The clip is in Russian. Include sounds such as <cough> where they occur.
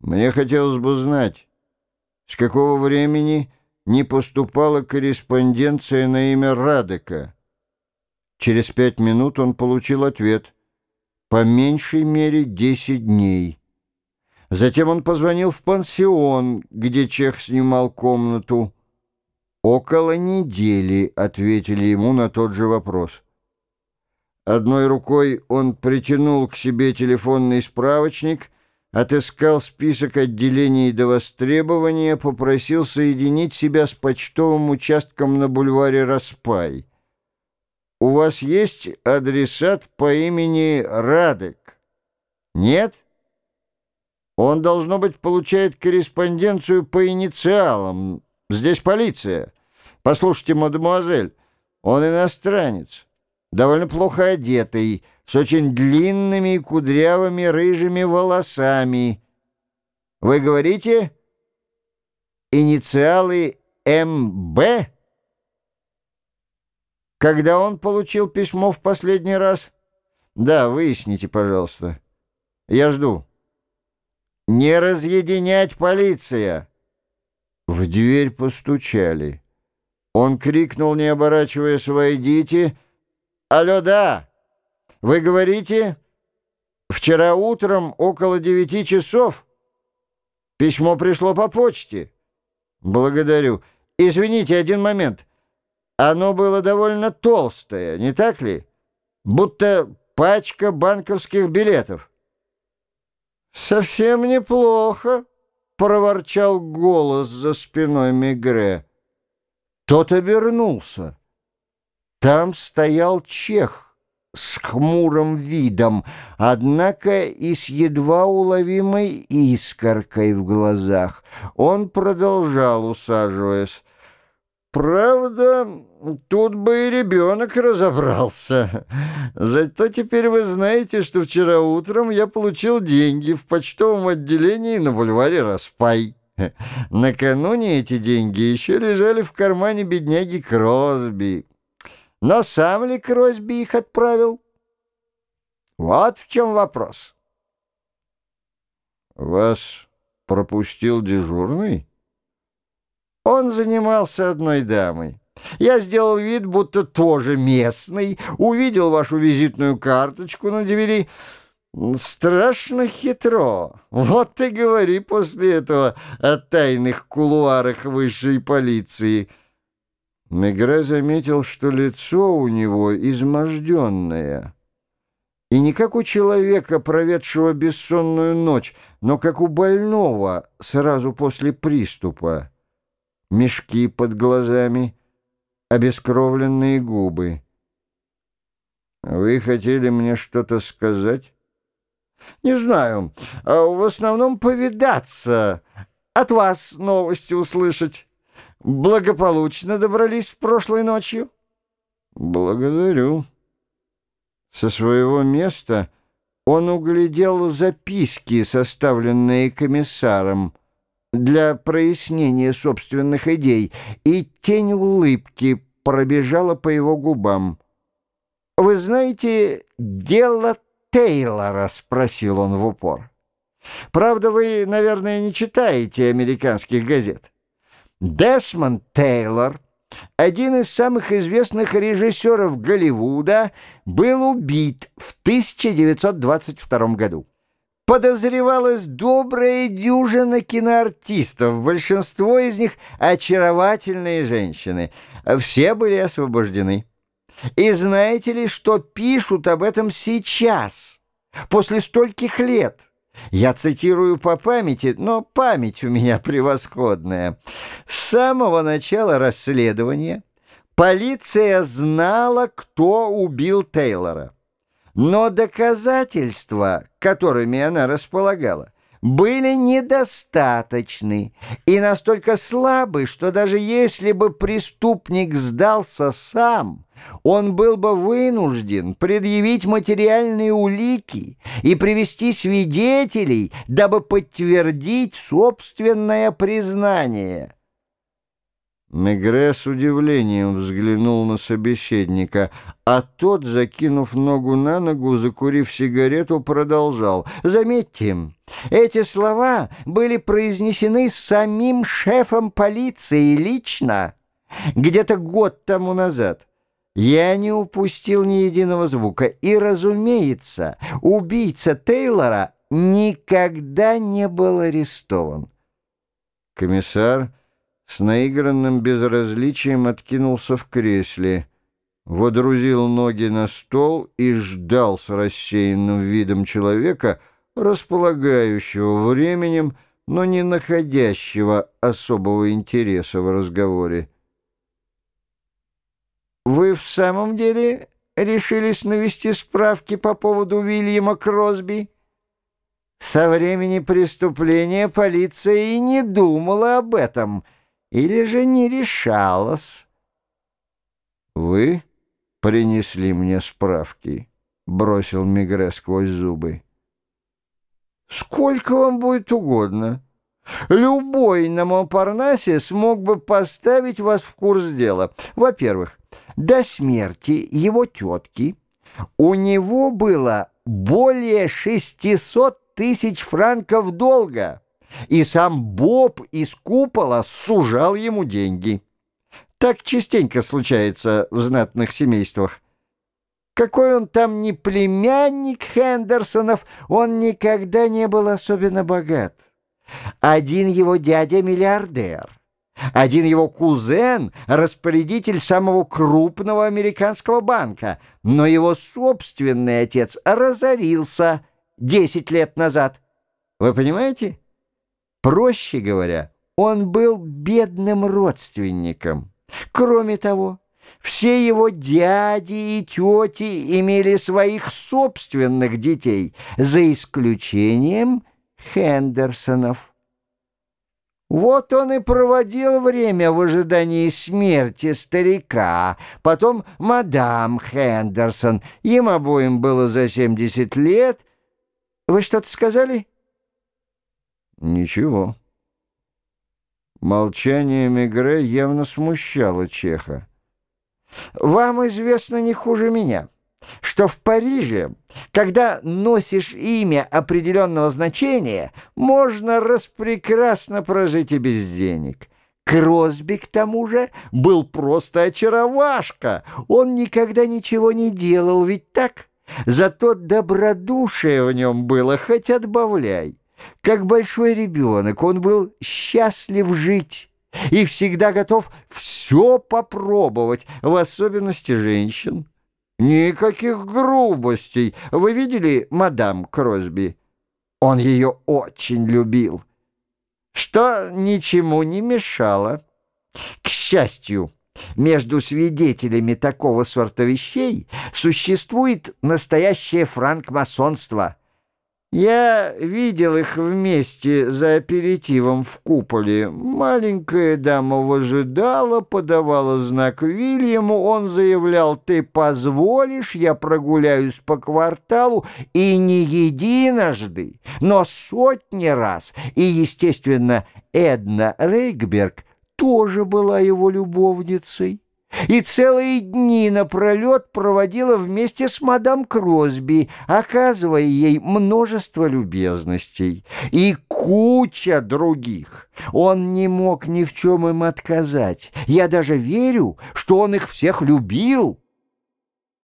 Мне хотелось бы знать, с какого времени не поступала корреспонденция на имя Радека. Через пять минут он получил ответ. По меньшей мере десять дней. Затем он позвонил в пансион, где Чех снимал комнату. «Около недели», — ответили ему на тот же вопрос. Одной рукой он притянул к себе телефонный справочник — отыскал список отделений до востребования, попросил соединить себя с почтовым участком на бульваре Распай. «У вас есть адресат по имени Радек?» «Нет?» «Он, должно быть, получает корреспонденцию по инициалам. Здесь полиция. Послушайте, мадемуазель, он иностранец, довольно плохо одетый» с очень длинными и кудрявыми рыжими волосами. Вы говорите инициалы МБ? Когда он получил письмо в последний раз? Да, выясните, пожалуйста. Я жду. Не разъединять полиция! В дверь постучали. Он крикнул, не оборачиваясь, «Войдите!» «Алло, да!» Вы говорите, вчера утром около девяти часов письмо пришло по почте? Благодарю. Извините, один момент. Оно было довольно толстое, не так ли? Будто пачка банковских билетов. «Совсем неплохо», — проворчал голос за спиной Мегре. Тот обернулся. Там стоял чех с хмурым видом, однако и с едва уловимой искоркой в глазах. Он продолжал, усаживаясь. «Правда, тут бы и ребенок разобрался. Зато теперь вы знаете, что вчера утром я получил деньги в почтовом отделении на бульваре Распай». Накануне эти деньги еще лежали в кармане бедняги Кросби. Но сам ли Кросби их отправил? Вот в чем вопрос. Вас пропустил дежурный? Он занимался одной дамой. Я сделал вид, будто тоже местный, увидел вашу визитную карточку на двери. Страшно хитро. Вот ты говори после этого о тайных кулуарах высшей полиции. Мегре заметил, что лицо у него изможденное. И не как у человека, проведшего бессонную ночь, но как у больного сразу после приступа. Мешки под глазами, обескровленные губы. «Вы хотели мне что-то сказать?» «Не знаю. А в основном повидаться. От вас новости услышать» благополучно добрались прошлой ночью?» «Благодарю». Со своего места он углядел записки, составленные комиссаром, для прояснения собственных идей, и тень улыбки пробежала по его губам. «Вы знаете дело Тейлора?» — спросил он в упор. «Правда, вы, наверное, не читаете американских газет?» Десмонд Тейлор, один из самых известных режиссеров Голливуда, был убит в 1922 году. Подозревалась добрая дюжина киноартистов, большинство из них очаровательные женщины. Все были освобождены. И знаете ли, что пишут об этом сейчас, после стольких лет? Я цитирую по памяти, но память у меня <laughs> превосходная. С самого начала расследования полиция знала, кто убил Тейлора. Но доказательства, которыми она располагала, были недостаточны и настолько слабы, что даже если бы преступник сдался сам, он был бы вынужден предъявить материальные улики и привести свидетелей, дабы подтвердить собственное признание. Мегре с удивлением взглянул на собеседника, а тот, закинув ногу на ногу, закурив сигарету, продолжал. «Заметьте, эти слова были произнесены самим шефом полиции лично, где-то год тому назад. Я не упустил ни единого звука, и, разумеется, убийца Тейлора никогда не был арестован». Комиссар с наигранным безразличием откинулся в кресле, водрузил ноги на стол и ждал с рассеянным видом человека, располагающего временем, но не находящего особого интереса в разговоре. «Вы в самом деле решились навести справки по поводу Уильяма Кросби?» «Со времени преступления полиция и не думала об этом», или же не решалась? «Вы принесли мне справки», — бросил Мигре сквозь зубы. «Сколько вам будет угодно. Любой на Монпарнасе смог бы поставить вас в курс дела. Во-первых, до смерти его тетки у него было более 600 тысяч франков долга» и сам Боб из купола сужал ему деньги. Так частенько случается в знатных семействах. Какой он там не племянник Хендерсонов, он никогда не был особенно богат. Один его дядя миллиардер. Один его кузен — распорядитель самого крупного американского банка, но его собственный отец разорился 10 лет назад. Вы понимаете? Проще говоря, он был бедным родственником. Кроме того, все его дяди и тети имели своих собственных детей, за исключением Хендерсонов. Вот он и проводил время в ожидании смерти старика, потом мадам Хендерсон. Им обоим было за 70 лет. Вы что-то сказали? Ничего. Молчание Мегре явно смущало Чеха. «Вам известно не хуже меня, что в Париже, когда носишь имя определенного значения, можно распрекрасно прожить и без денег». Кросби, к тому же, был просто очаровашка. Он никогда ничего не делал, ведь так? Зато добродушие в нем было, хоть отбавляй. Как большой ребенок, он был счастлив жить и всегда готов все попробовать, в особенности женщин. Никаких грубостей. Вы видели мадам Кросби? Он ее очень любил, что ничему не мешало. К счастью, между свидетелями такого сорта вещей существует настоящее франкмасонство — я видел их вместе за аперитивом в куполе. Маленькая дама выжидала, подавала знак Вильяму, он заявлял, «Ты позволишь, я прогуляюсь по кварталу» и не единожды, но сотни раз. И, естественно, Эдна Рейкберг тоже была его любовницей и целые дни напролет проводила вместе с мадам Кросби, оказывая ей множество любезностей и куча других. Он не мог ни в чем им отказать. Я даже верю, что он их всех любил».